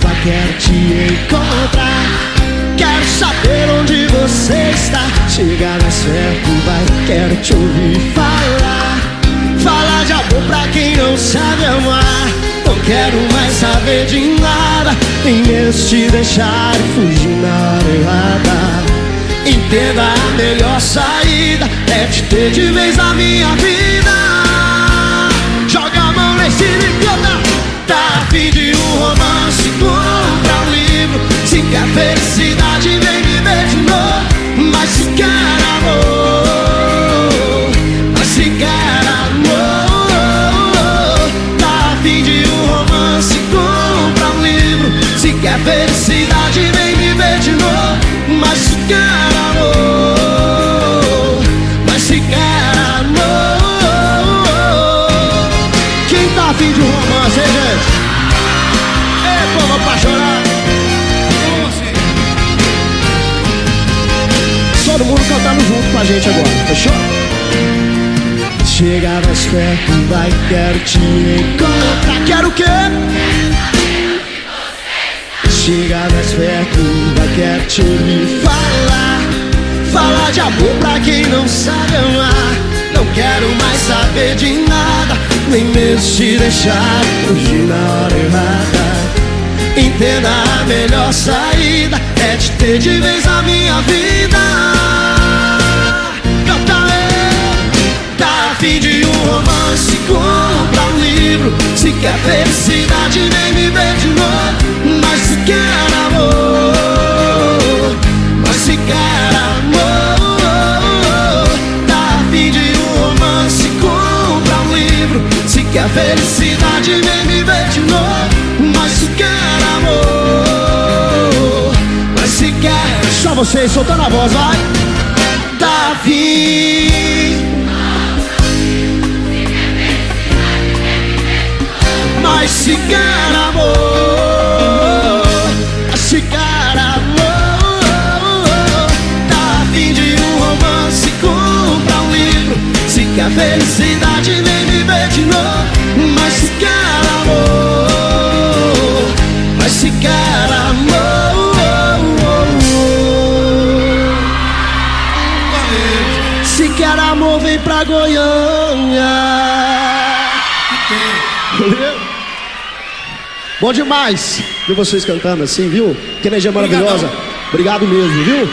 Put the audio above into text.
vai, quero te encontrar. Quero saber onde você está. Chegar mais perto, vai, quero te ouvir falar. Falar de amor pra quem não sabe amar. Não quero mais saber de nada. Nem mesmo te deixar fugir na hora errada. Entenda a melhor saída é te ter de vez na minha vida. Se quer felicidade, vem viver de novo. Mas quer amor, mas se quer amor, tá a fim de um romance, compra um livro. Se quer felicidade, junto com a gente agora, fechou? Chega mais perto, vai, quero te encontrar. Quero o quê? Chega mais perto, vai, quero te ouvir falar. Falar de amor pra quem não sabe amar. Não quero mais saber de nada, nem mesmo te deixar fugir na hora errada. Entenda a melhor saída é te ter de vez na minha vida. Se quer felicidade, vem me ver de novo. Mas se quer amor, mas se quer amor, tá a fim de um romance, compra um livro. Se quer felicidade, vem me ver de novo. Mas se quer amor, mas se quer. Só vocês soltando a voz, vai. Tá Mas se quer amor, se quer amor, tá a fim de um romance, compra um livro. Se quer felicidade, vem viver de novo. Mas se quer amor, mas se quer amor, se quer amor, vem pra Goiânia. Valeu. Bom demais ver vocês cantando assim, viu? Que energia maravilhosa. Obrigado mesmo, viu?